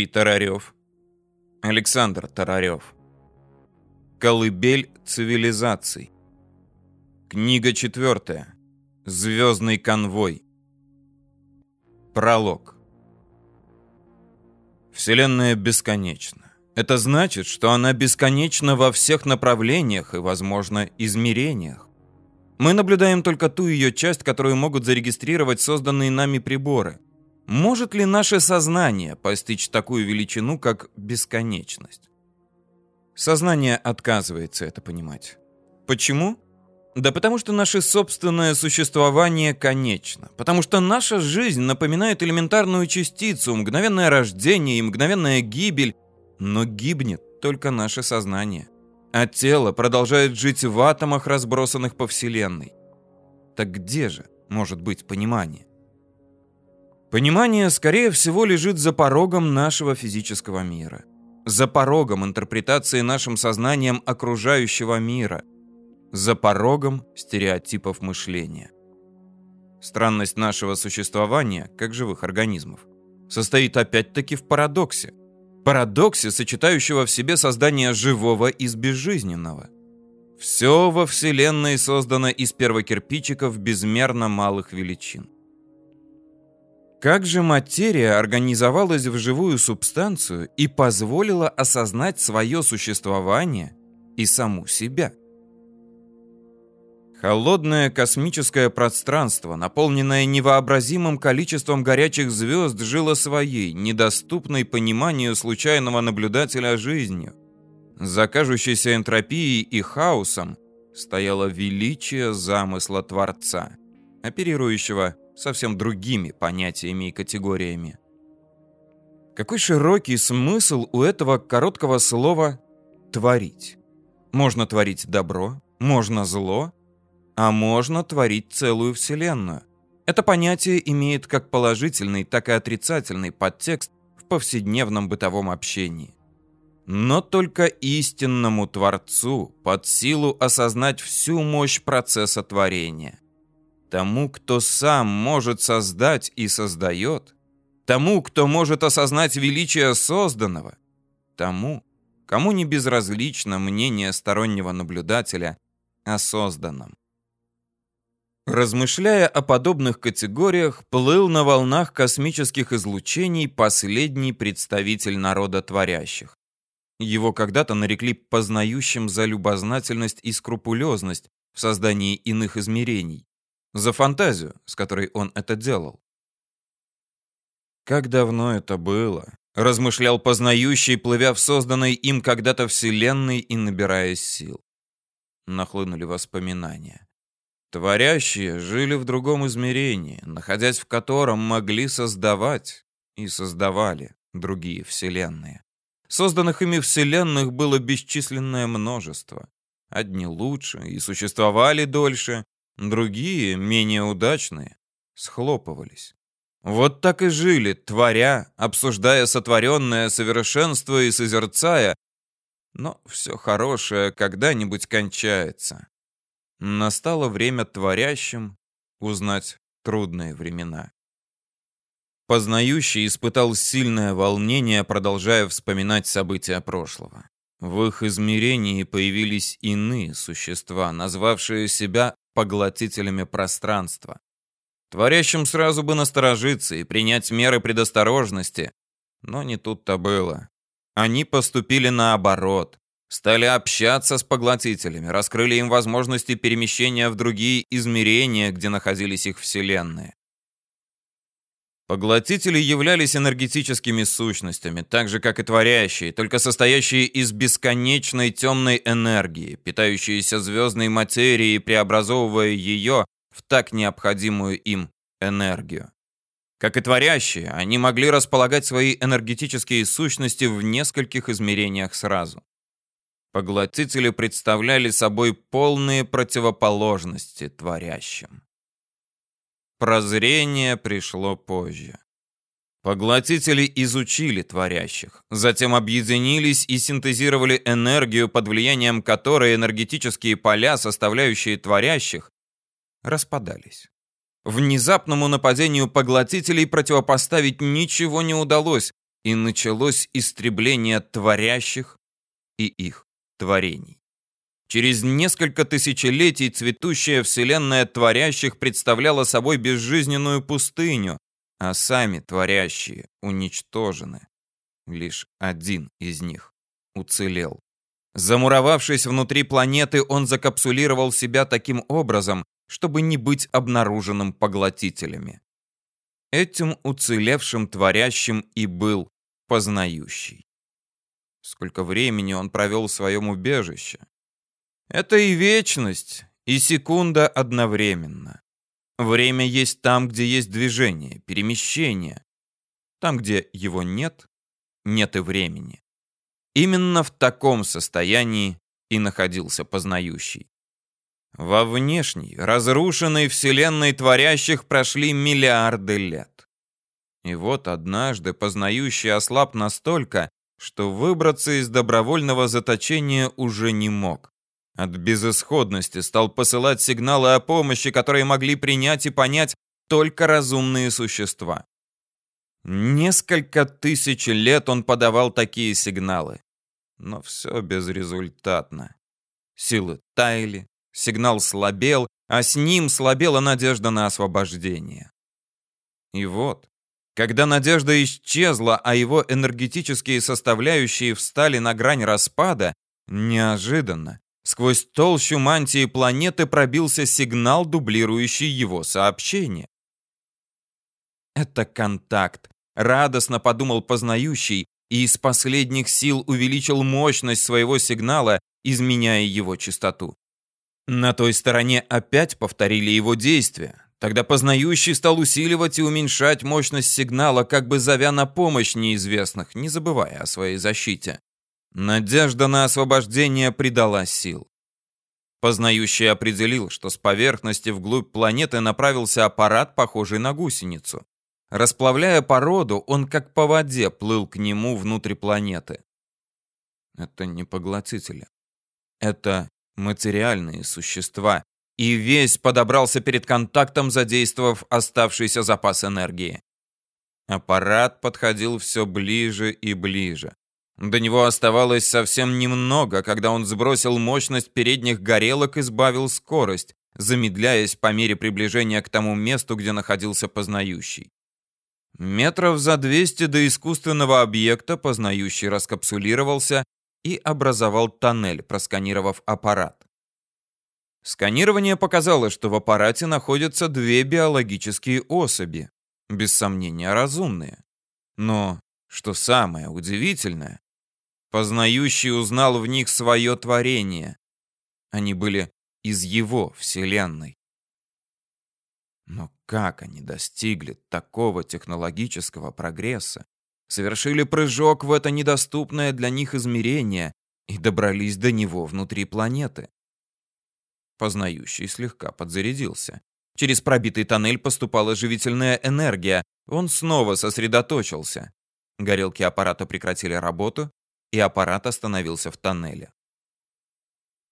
Юрий Тарарев. Александр Тарарев. Колыбель цивилизаций. Книга четвертая. Звездный конвой. Пролог. Вселенная бесконечна. Это значит, что она бесконечна во всех направлениях и, возможно, измерениях. Мы наблюдаем только ту ее часть, которую могут зарегистрировать созданные нами приборы. Может ли наше сознание постичь такую величину, как бесконечность? Сознание отказывается это понимать. Почему? Да потому что наше собственное существование конечно. Потому что наша жизнь напоминает элементарную частицу, мгновенное рождение и мгновенная гибель. Но гибнет только наше сознание а тело продолжает жить в атомах, разбросанных по Вселенной. Так где же может быть понимание? Понимание, скорее всего, лежит за порогом нашего физического мира. За порогом интерпретации нашим сознанием окружающего мира. За порогом стереотипов мышления. Странность нашего существования, как живых организмов, состоит опять-таки в парадоксе парадоксе, сочетающего в себе создание живого из безжизненного. Все во Вселенной создано из первокирпичиков безмерно малых величин. Как же материя организовалась в живую субстанцию и позволила осознать свое существование и саму себя? Холодное космическое пространство, наполненное невообразимым количеством горячих звезд, жило своей, недоступной пониманию случайного наблюдателя жизнью. За кажущейся энтропией и хаосом стояло величие замысла Творца, оперирующего совсем другими понятиями и категориями. Какой широкий смысл у этого короткого слова «творить». Можно творить добро, можно зло, а можно творить целую вселенную. Это понятие имеет как положительный, так и отрицательный подтекст в повседневном бытовом общении. Но только истинному Творцу под силу осознать всю мощь процесса творения. Тому, кто сам может создать и создает, тому, кто может осознать величие созданного, тому, кому не безразлично мнение стороннего наблюдателя о созданном. Размышляя о подобных категориях, плыл на волнах космических излучений последний представитель народа творящих. Его когда-то нарекли познающим за любознательность и скрупулезность в создании иных измерений, за фантазию, с которой он это делал. Как давно это было, размышлял познающий, плывя в созданной им когда-то вселенной и набираясь сил. Нахлынули воспоминания. Творящие жили в другом измерении, находясь в котором могли создавать и создавали другие вселенные. Созданных ими вселенных было бесчисленное множество. Одни лучше и существовали дольше, другие, менее удачные, схлопывались. Вот так и жили, творя, обсуждая сотворенное совершенство и созерцая, но все хорошее когда-нибудь кончается. Настало время творящим узнать трудные времена. Познающий испытал сильное волнение, продолжая вспоминать события прошлого. В их измерении появились иные существа, назвавшие себя поглотителями пространства. Творящим сразу бы насторожиться и принять меры предосторожности, но не тут-то было. Они поступили наоборот. Стали общаться с поглотителями, раскрыли им возможности перемещения в другие измерения, где находились их вселенные. Поглотители являлись энергетическими сущностями, так же, как и творящие, только состоящие из бесконечной темной энергии, питающиеся звездной материей, преобразовывая ее в так необходимую им энергию. Как и творящие, они могли располагать свои энергетические сущности в нескольких измерениях сразу. Поглотители представляли собой полные противоположности творящим. Прозрение пришло позже. Поглотители изучили творящих, затем объединились и синтезировали энергию, под влиянием которой энергетические поля, составляющие творящих, распадались. Внезапному нападению поглотителей противопоставить ничего не удалось, и началось истребление творящих и их творений. Через несколько тысячелетий цветущая вселенная творящих представляла собой безжизненную пустыню, а сами творящие уничтожены. Лишь один из них уцелел. Замуровавшись внутри планеты, он закапсулировал себя таким образом, чтобы не быть обнаруженным поглотителями. Этим уцелевшим творящим и был познающий. Сколько времени он провел в своем убежище. Это и вечность, и секунда одновременно. Время есть там, где есть движение, перемещение. Там, где его нет, нет и времени. Именно в таком состоянии и находился познающий. Во внешней, разрушенной вселенной творящих прошли миллиарды лет. И вот однажды познающий ослаб настолько, что выбраться из добровольного заточения уже не мог. От безысходности стал посылать сигналы о помощи, которые могли принять и понять только разумные существа. Несколько тысяч лет он подавал такие сигналы. Но все безрезультатно. Силы таяли, сигнал слабел, а с ним слабела надежда на освобождение. И вот, когда надежда исчезла, а его энергетические составляющие встали на грань распада, неожиданно сквозь толщу мантии планеты пробился сигнал, дублирующий его сообщение. Это контакт, радостно подумал познающий, и из последних сил увеличил мощность своего сигнала, изменяя его частоту. На той стороне опять повторили его действия. Тогда познающий стал усиливать и уменьшать мощность сигнала, как бы зовя на помощь неизвестных, не забывая о своей защите. Надежда на освобождение придала сил. Познающий определил, что с поверхности вглубь планеты направился аппарат, похожий на гусеницу. Расплавляя породу, он как по воде плыл к нему внутрь планеты. Это не поглотители. Это материальные существа, и весь подобрался перед контактом, задействовав оставшийся запас энергии. Аппарат подходил все ближе и ближе. До него оставалось совсем немного, когда он сбросил мощность передних горелок и сбавил скорость, замедляясь по мере приближения к тому месту, где находился познающий. Метров за 200 до искусственного объекта познающий раскапсулировался и образовал тоннель, просканировав аппарат. Сканирование показало, что в аппарате находятся две биологические особи, без сомнения разумные. Но, что самое удивительное, познающий узнал в них свое творение. Они были из его вселенной. Но как они достигли такого технологического прогресса, совершили прыжок в это недоступное для них измерение и добрались до него внутри планеты? Познающий слегка подзарядился. Через пробитый тоннель поступала живительная энергия. Он снова сосредоточился. Горелки аппарата прекратили работу, и аппарат остановился в тоннеле.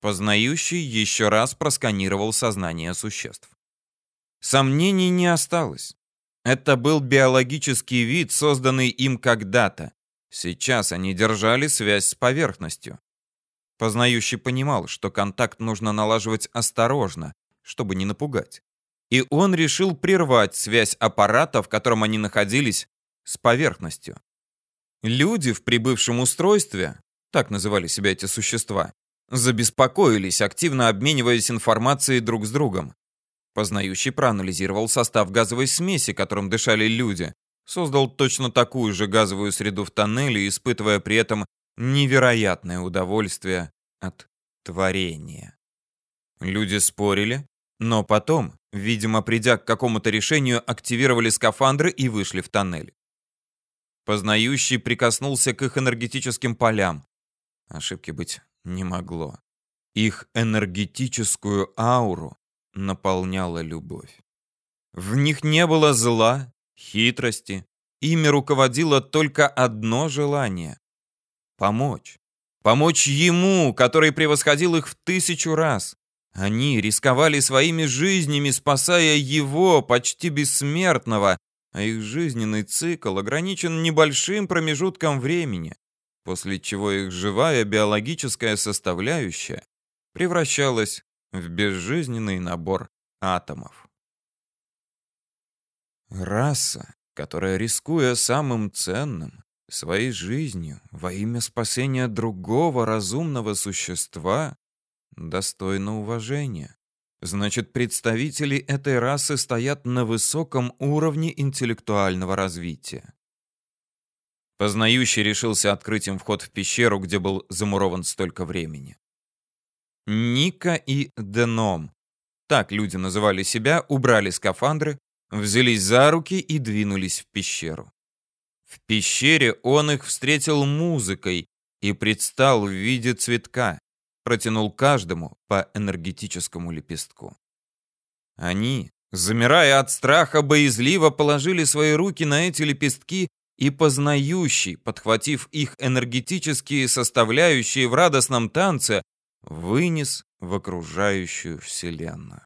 Познающий еще раз просканировал сознание существ. Сомнений не осталось. Это был биологический вид, созданный им когда-то. Сейчас они держали связь с поверхностью. Познающий понимал, что контакт нужно налаживать осторожно, чтобы не напугать. И он решил прервать связь аппарата, в котором они находились, с поверхностью. Люди в прибывшем устройстве, так называли себя эти существа, забеспокоились, активно обмениваясь информацией друг с другом. Познающий проанализировал состав газовой смеси, которым дышали люди, создал точно такую же газовую среду в тоннеле, испытывая при этом невероятное удовольствие от творения. Люди спорили, но потом, видимо, придя к какому-то решению, активировали скафандры и вышли в тоннель. Познающий прикоснулся к их энергетическим полям. Ошибки быть не могло. Их энергетическую ауру наполняла любовь. В них не было зла, хитрости. Ими руководило только одно желание Помочь. Помочь ему, который превосходил их в тысячу раз. Они рисковали своими жизнями, спасая его, почти бессмертного, а их жизненный цикл ограничен небольшим промежутком времени, после чего их живая биологическая составляющая превращалась в безжизненный набор атомов. Раса, которая, рискуя самым ценным, своей жизнью во имя спасения другого разумного существа, достойна уважения. Значит, представители этой расы стоят на высоком уровне интеллектуального развития. Познающий решился открыть им вход в пещеру, где был замурован столько времени. Ника и Деном, так люди называли себя, убрали скафандры, взялись за руки и двинулись в пещеру. В пещере он их встретил музыкой и предстал в виде цветка, протянул каждому по энергетическому лепестку. Они, замирая от страха, боязливо положили свои руки на эти лепестки и познающий, подхватив их энергетические составляющие в радостном танце, вынес в окружающую вселенную.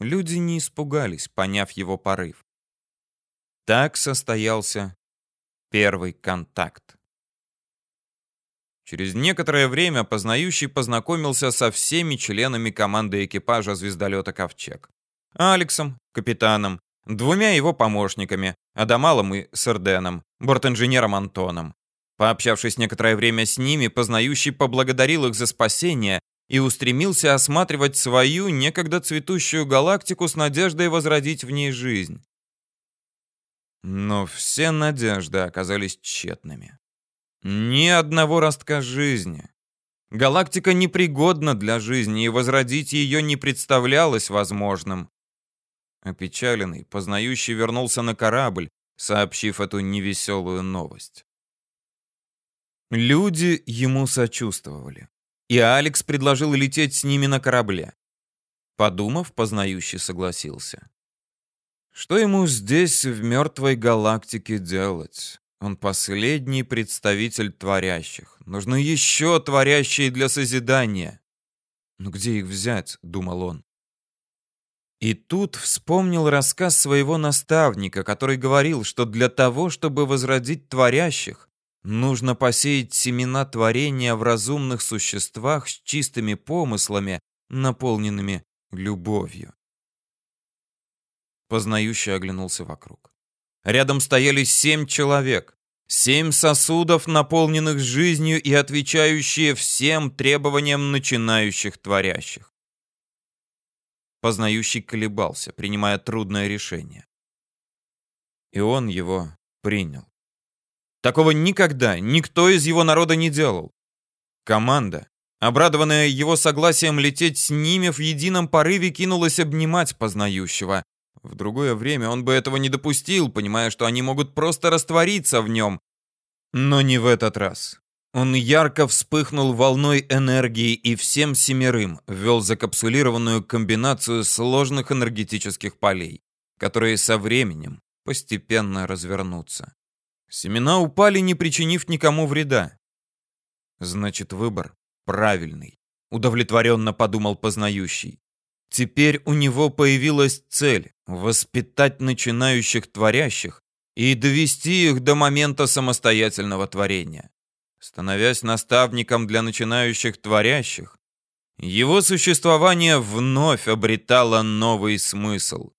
Люди не испугались, поняв его порыв. Так состоялся первый контакт. Через некоторое время познающий познакомился со всеми членами команды экипажа звездолета «Ковчег». Алексом, капитаном, двумя его помощниками, Адамалом и Серденом, бортинженером Антоном. Пообщавшись некоторое время с ними, познающий поблагодарил их за спасение и устремился осматривать свою некогда цветущую галактику с надеждой возродить в ней жизнь. Но все надежды оказались тщетными. Ни одного ростка жизни. Галактика непригодна для жизни, и возродить ее не представлялось возможным. Опечаленный, познающий вернулся на корабль, сообщив эту невеселую новость. Люди ему сочувствовали, и Алекс предложил лететь с ними на корабле. Подумав, познающий согласился. Что ему здесь, в мертвой галактике, делать? Он последний представитель творящих. Нужны еще творящие для созидания. Но где их взять, думал он. И тут вспомнил рассказ своего наставника, который говорил, что для того, чтобы возродить творящих, нужно посеять семена творения в разумных существах с чистыми помыслами, наполненными любовью. Познающий оглянулся вокруг. Рядом стояли семь человек. Семь сосудов, наполненных жизнью и отвечающие всем требованиям начинающих творящих. Познающий колебался, принимая трудное решение. И он его принял. Такого никогда никто из его народа не делал. Команда, обрадованная его согласием лететь с ними, в едином порыве кинулась обнимать познающего, в другое время он бы этого не допустил, понимая, что они могут просто раствориться в нем. Но не в этот раз. Он ярко вспыхнул волной энергии и всем семерым ввел закапсулированную комбинацию сложных энергетических полей, которые со временем постепенно развернутся. Семена упали, не причинив никому вреда. Значит, выбор правильный, удовлетворенно подумал познающий. Теперь у него появилась цель — воспитать начинающих творящих и довести их до момента самостоятельного творения. Становясь наставником для начинающих творящих, его существование вновь обретало новый смысл.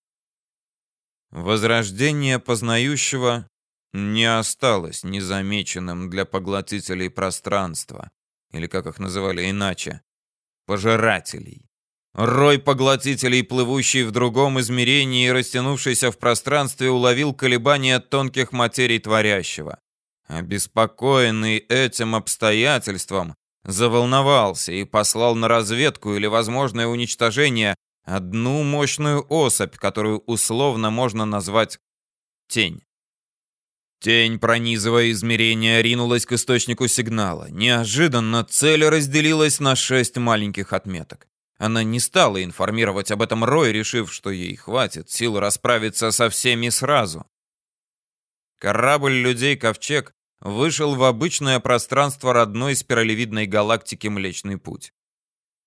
Возрождение познающего не осталось незамеченным для поглотителей пространства, или как их называли иначе, пожирателей. Рой поглотителей, плывущий в другом измерении и растянувшийся в пространстве, уловил колебания тонких материй творящего. Обеспокоенный этим обстоятельством, заволновался и послал на разведку или возможное уничтожение одну мощную особь, которую условно можно назвать тень. Тень, пронизывая измерение, ринулась к источнику сигнала. Неожиданно цель разделилась на шесть маленьких отметок. Она не стала информировать об этом Рой, решив, что ей хватит сил расправиться со всеми сразу. Корабль людей «Ковчег» вышел в обычное пространство родной спиралевидной галактики Млечный Путь.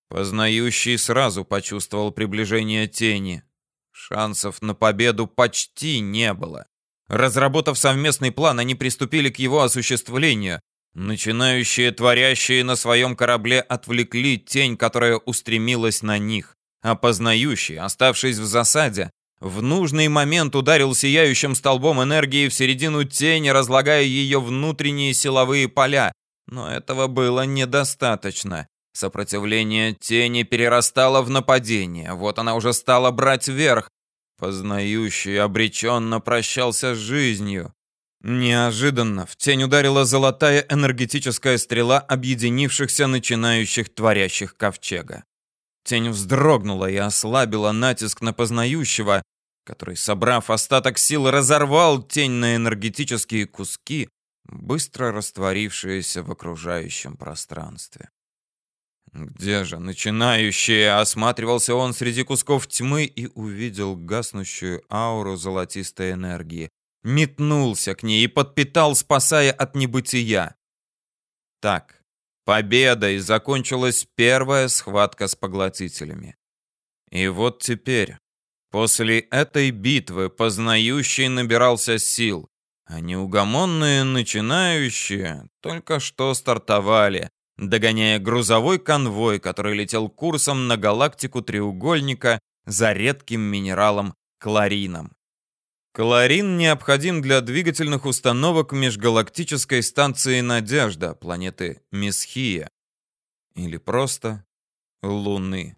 Познающий сразу почувствовал приближение тени. Шансов на победу почти не было. Разработав совместный план, они приступили к его осуществлению. Начинающие творящие на своем корабле отвлекли тень, которая устремилась на них. Опознающий, оставшись в засаде, в нужный момент ударил сияющим столбом энергии в середину тени, разлагая ее внутренние силовые поля. Но этого было недостаточно. Сопротивление тени перерастало в нападение. Вот она уже стала брать верх. Познающий обреченно прощался с жизнью. Неожиданно в тень ударила золотая энергетическая стрела объединившихся начинающих творящих ковчега. Тень вздрогнула и ослабила натиск на познающего, который, собрав остаток сил, разорвал тень на энергетические куски, быстро растворившиеся в окружающем пространстве. Где же начинающие? Осматривался он среди кусков тьмы и увидел гаснущую ауру золотистой энергии. Метнулся к ней и подпитал, спасая от небытия. Так, победой закончилась первая схватка с поглотителями. И вот теперь, после этой битвы, познающий набирался сил, а неугомонные начинающие только что стартовали, догоняя грузовой конвой, который летел курсом на галактику треугольника за редким минералом кларином. Кларин необходим для двигательных установок межгалактической станции «Надежда» планеты Месхия или просто Луны.